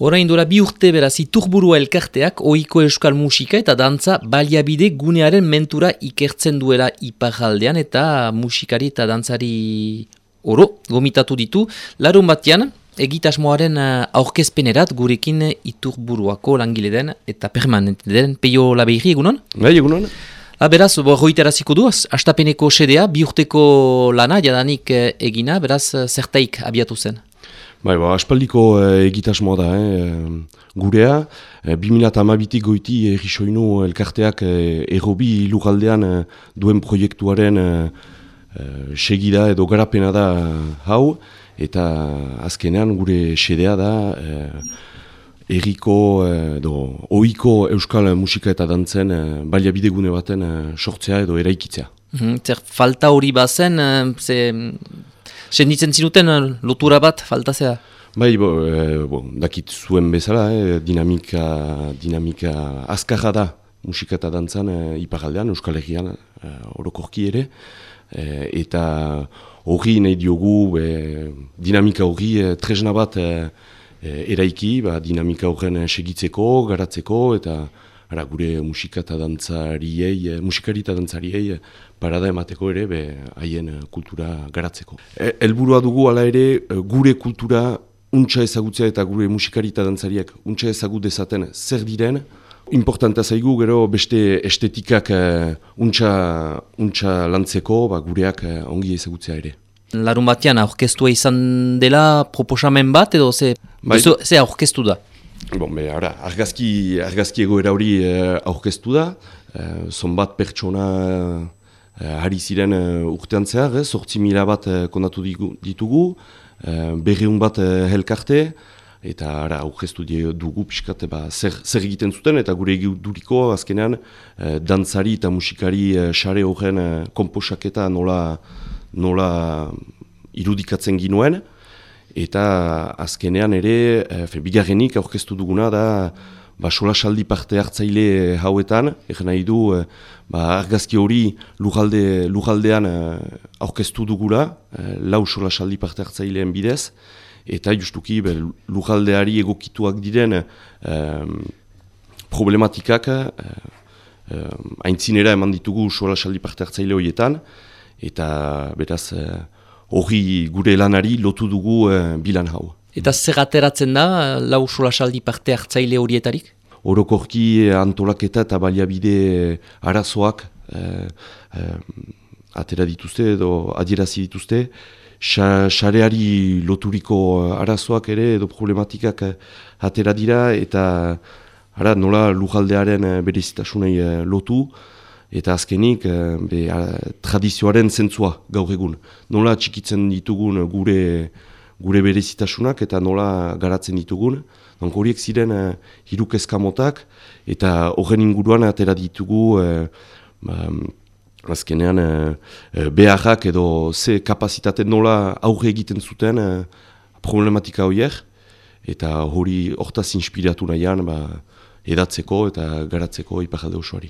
Orain dura bi urte beraz iturburua elkarteak ohiko euskal musika eta dantza baliabide gunearen mentura ikertzen duela iparaldean eta musikari eta dantzari oro gomitatu ditu. Larun batean egitasmoaren eh, aurkezpenerat gurekin iturburuako langile den eta permanente den peio labeiri egunon? Bai, egunon. Ha, beraz, bo, hoiteraziko du, astapeneko sedea, bi urteko lana, jadanik eh, egina, beraz, zertaik abiatu zen? Bai, ba, aspaldiko eh, egitasmoa da, eh, gurea. Eh, 2008 goiti errisoinu elkarteak eh, errobi lugaldean eh, duen proiektuaren eh, eh, segida edo garapena da hau. Eta azkenean gure sedea da eh, erriko eh, edo oiko euskal musika eta dantzen eh, baliabidegune baten eh, sortzea edo eraikitzea. Mhm, zer falta hori bazen, eh, ze Senditzen zinuten eh, lotura bat faltazea? Bai, bo, e, bo, dakit zuen bezala, e, dinamika, dinamika azkarra da musika eta dantzan e, iparaldean, Euskal Herrian, e, orokorki ere, e, eta hori nahi diogu, e, dinamika hori e, tresna bat e, eraiki, ba, dinamika horren segitzeko, garatzeko, eta ara, gure musika eta dantzariei, musikari eta dantzariei parada emateko ere be haien eh, kultura garatzeko. E, helburua dugu hala ere eh, gure kultura untsa ezagutzea eta gure musikari eta dantzariak untsa ezagut dezaten zer diren, importanta zaigu gero beste estetikak uh, untsa, untsa lantzeko ba, gureak uh, ongi ezagutzea ere. Larun batean aurkeztua izan dela proposamen bat edo ze, bai. ze aurkeztu da? Bon, be, ara, argazki, argazki egoera hori uh, aurkeztu da, uh, zonbat pertsona uh, hari ziren uh, urtean zehar, eh, sortzi mila bat uh, kondatu ditugu, uh, berriun bat uh, helkarte, eta ara, aurkeztu dugu pixkat ba, zer, zer egiten zuten, eta gure duriko azkenean uh, dantzari eta musikari sare uh, horren uh, komposaketa nola, nola irudikatzen ginuen, eta azkenean ere, uh, bigarrenik aurkeztu duguna da, ba, solasaldi parte hartzaile hauetan, egin nahi du, eh, ba, argazki hori lujalde, lujaldean eh, aurkeztu dugula, lau solasaldi parte hartzaileen bidez, eta justuki be, lujaldeari egokituak diren problematikak haintzinera eman ditugu solasaldi parte hartzaile horietan, eta beraz hori gure lanari lotu dugu bilan hau. Eta zer ateratzen da, lau solasaldi parte hartzaile horietarik? Orokorki antolaketa eta baliabide arazoak eh, eh, atera dituzte edo adierazi dituzte. Sareari loturiko arazoak ere edo problematikak eh, atera dira eta ara, nola lujaldearen eh, berezitasunei eh, lotu eta azkenik be, tradizioaren zentzua gaur egun. Nola txikitzen ditugun gure gure berezitasunak eta nola garatzen ditugun. Donc horiek ziren uh, hiruk eskamotak eta horren inguruan atera ditugu uh, azkenean uh, beharrak edo ze kapazitate nola aurre egiten zuten uh, problematika horiek eta hori hortaz inspiratu nahian ba, edatzeko eta garatzeko ipajalde osoari.